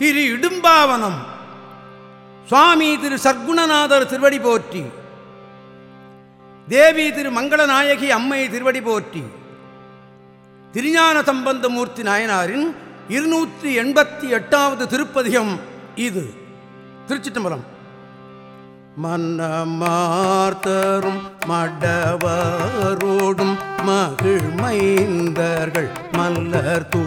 திரு இடும்பாவனம் சுவாமி திரு சர்க்குணநாதர் திருவடி போற்றி. தேவி திரு மங்களநாயகி அம்மை திருவடி போற்றி. திருஞான சம்பந்தமூர்த்தி நாயனாரின் இருநூற்றி எண்பத்தி எட்டாவது திருப்பதிகம் இது. திருச்சிட்டம்பலம். மன்னமார்த்தரும் மடவரோடும் மகிழ்மைந்தர்கள் மல்லர் தூ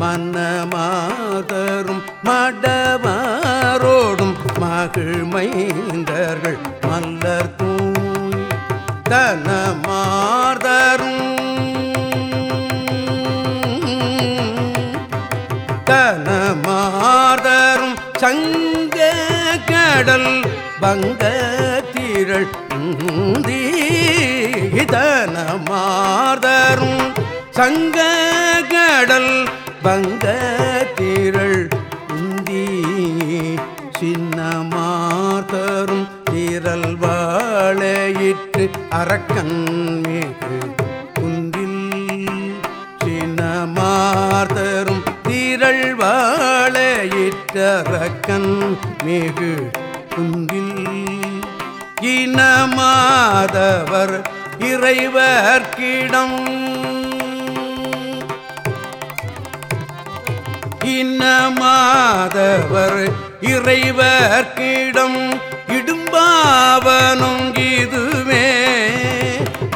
மன்னமாதரும் மடவாரோடும் மகிழ்மைந்தர்கள் மல்லர் தூய் தனமாதரும் தனமார்தரும் சங்க கடல் பங்க திரள் தனமார்தரும் சங்க கடல் பங்க திரள் உந்தி சின்னமாதரும் திரள் வாழையிற்று அரக்கன் மீது சின்னமாதரும் சினமார்த்தரும் திரள் வாழையிட்டரக்கன் மிகு குந்தில் இனமாதவர் இறைவர்க்கிடம் இனமாதவர் கீடம் இடும்பாவனும் இதுவே.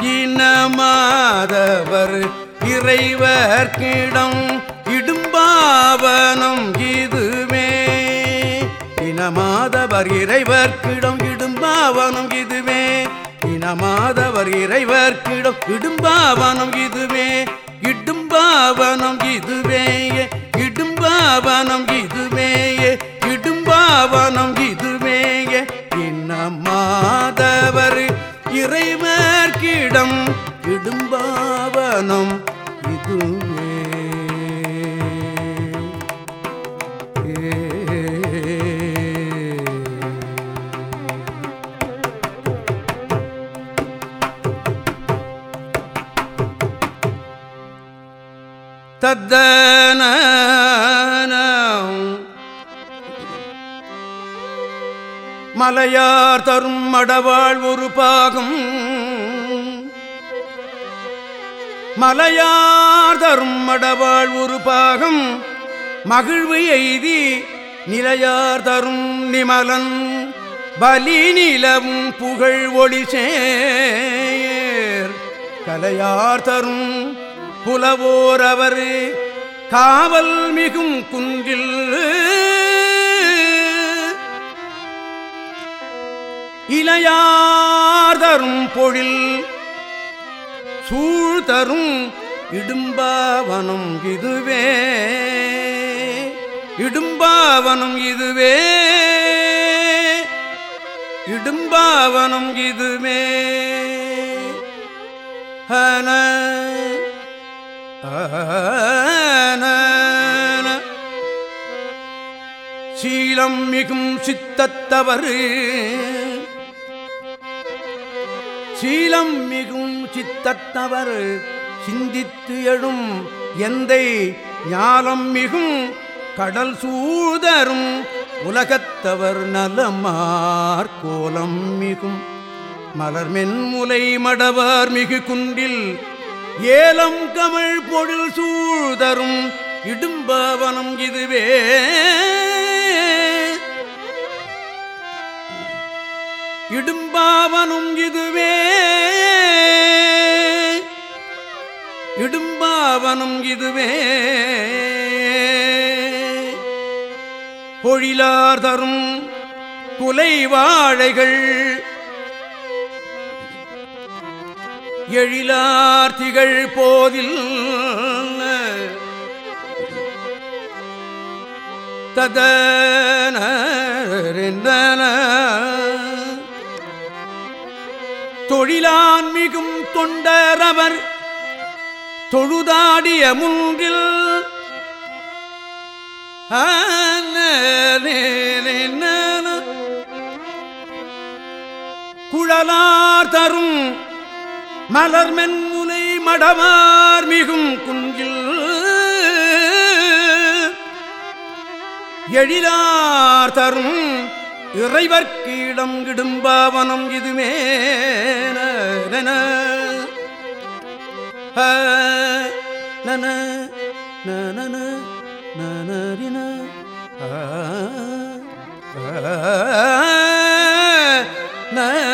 இனமாதவர் கீடம் இடும்பாவனும் இதுவே. இனமாதவர் இறைவர் இறைவர்க்கிடம் இடும்பாவனும் இதுவே. இனமாதவர் இறைவர் இறைவர்க்கிடம் இடும்பாவனும் இதுவே. இடும்பாவனும் இதுவே. இடும்பாவனம் இதுவே இடும்பாவனம் இதுவே இன்னமாதவர் இறைவர்க்கிடம் இடும்பாவனம் இதுவே. தத்தன மலையார் தரும் மடவாள் ஒரு பாகம். மலையார் தரும் மடவாள் ஒரு பாகம். மகிழ்வு எய்தி நிலையார் தரும் நிமலன். பலி நிலவும் புகழ் ஒளிசேர் கலையார் தரும் புலவோர் அவர். காவல் மிகும் குன்றில் இளையார் தரும் பொழில் சூழ்தரும் இடும்பாவனம் இதுவே. இடும்பாவனம் இதுவே. இடும்பாவனம் இதுவே. ஹன சீலம் மிகும் சித்தத்தவரு சீலம் மிகும் சித்தத்தவர் சிந்தித்து எழும் எந்தை ஞானம் மிகும் கடல் சூதரும் உலகத்தவர் நலமார் கோலம் மிகும். மலர்மென்முலை மடவர் மிகு குன்றில் ஏலம் கமழ் பொழில் சூழ்தரும் இடும்பவனம் இதுவே இடும்பாவனும் இதுவே. இடும்பாவனும் இதுவே. பொழிலார் தரும் குலை வாழைகள் எழிலார் திகழ் போதில் ததன தொழிலான் மிகும் தொண்டரவர் தொழுதாடிய முன்றில் குழலார் தரும் மலர்மென் மடவார் மிகும் குன்றில் எழிலார் தரும் இறைவர்க்கு இடம் கிடும்பாவனம் இதுமே. நன நன நனரின பந்தார்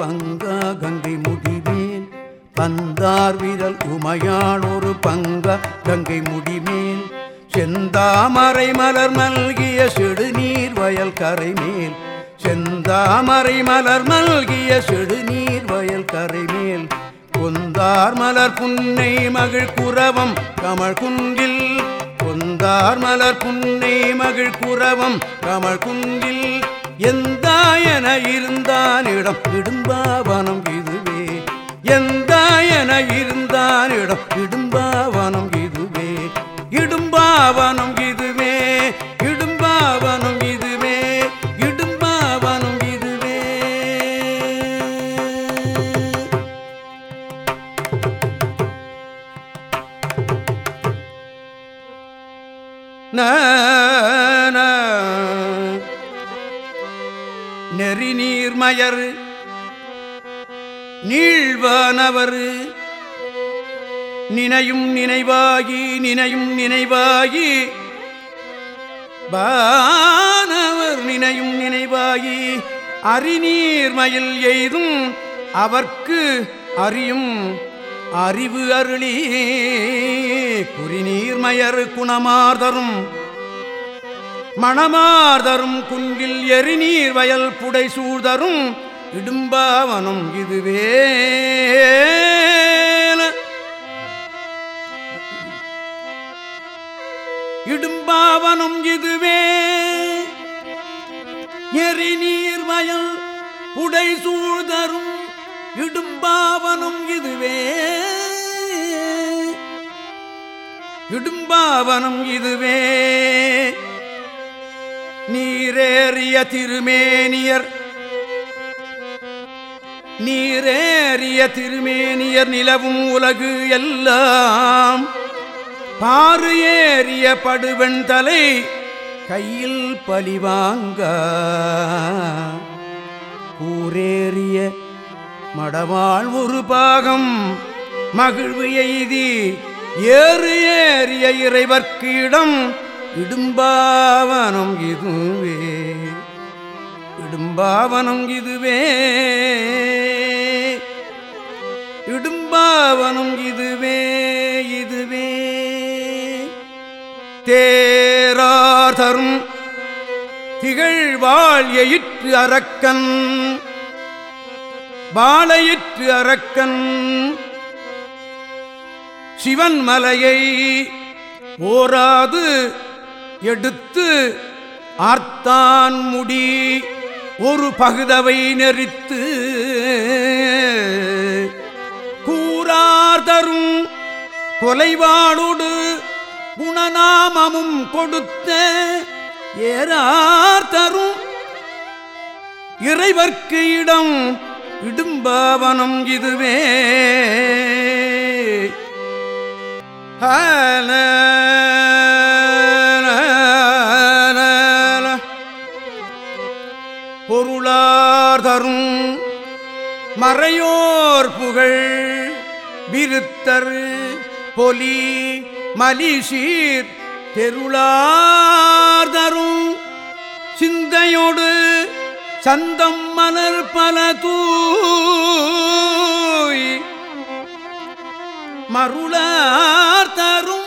பங்கா கங்கை முடிவேன் பந்தார் விரல் உமையான் ஒரு பங்கா கங்கை முடிமேல் செந்தாமரை மலர் மல்கிய செடுநீர் வயல் கரைமேல். செந்தாமரை மலர் மல்கிய செடுநீர் வயல் கரைமேல். கொந்தார் மலர் புன்னை மகிழ் குரவம் கமல் குன்றில். கொந்தார் மலர் புன்னை மகிழ் குரவம் கமல் குன்றில். எந்தாயன இருந்தானிடம் இடும்பாவனம் இதுவே. எந்தாயன இருந்தானிடம் இடும்பாவனம் இதுவே. இடும்பாவனம் நெறி நீர்மயர் நீழ்வானவர். நினையும் நினைவாகி நினையும் நினைவாகி பானவர் நினையும் நினைவாகி அறிநீர்மயில் எய்தும் அவர்க்கு அறியும் அறிவு அருளி. குறிநீர்மயர் குணமார்தரும். மணமார்தரும் குன்றில் எரிநீர் வயல் புடை சூழ்தரும் இடும்பாவனம் இதுவே. இடும்பாவனம் இதுவே. எரிநீர் வயல் புடை சூழ்தரும் இடும்பாவனம் இதுவே. இடும்பாவனம் இதுவே. நீரேறிய திருமேனியர். நீரேறிய திருமேனியர் நிலவும் உலகு எல்லாம். பாறு ஏறிய படுவெண் தலை கையில் பலிவாங்க கூரேறிய மடவாள் ஒரு பாகம் மகிழ்வு எய்தி ஏறு ஏறிய இறைவர்க்கு இடம் இடும்பாவனம் இதுவே. இடும்பாவனம் இதுவே. இடும்பாவனம் இதுவே இதுவே. தேரார் தரும் திகழ்வாள் எயிற்று அரக்கன் வாழையிற்று அரக்கன் சிவன் மலையை ஓராது எடுத்து ஆர்த்தான் முடி ஒரு பகுதவை நெறித்து கூறார் தரும் கொலைவாளோடு குணநாமமும் கொடுத்த ஏறார் தரும் இறைவர்க்கு இடம் இடும்பாவனம் இதுவே. ஹல பொறையோர் புகழ் விருத்தர் பொலி மலிசீர் தெருளார்தரும் சிந்தையோடு சந்தம் மலர் பல தூய் மருளார் தரும்.